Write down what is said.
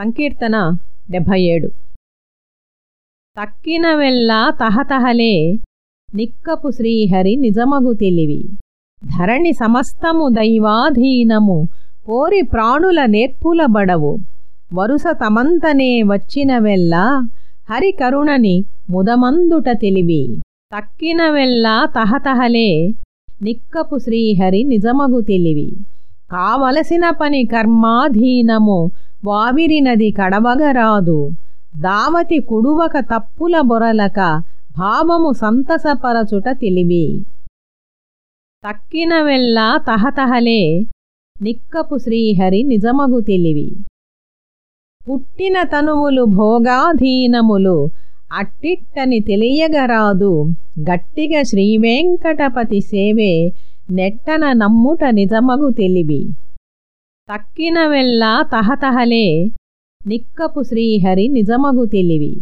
సంకీర్తన డెబ్భై ఏడు తక్కినవెల్లా తహతహలే నిక్కపు శ్రీహరి నిజమగు తెలివి. ధరణి సమస్తము దైవాధీనము కోరి ప్రాణుల నేర్పుల బడవు. వరుస తమంతనే వచ్చినవెల్లా హరి కరుణని ముదమందుట తెలివి. తక్కినవెల్లా తహతహలే నిక్కపు శ్రీహరి నిజమగు తెలివి. కావలసిన పని కర్మాధీనము వావిరినది కడవగరాదు. దావతి కుడువక తప్పుల బొరలక భావము సంతసపరచుట తెలివి. తక్కినవెల్లా తహతహలే నిక్కపు శ్రీహరి నిజమగు తెలివి. పుట్టిన తనువులు భోగాధీనములు అట్టిట్టని తెలియగరాదు. గట్టిగా శ్రీవేంకటపతి సేవే నెట్టన నమ్ముట నిజమగు తెలివి. తక్కినవెల్లా తహతహలే నిక్కపు శ్రీహరి నిజమగు తెలివి.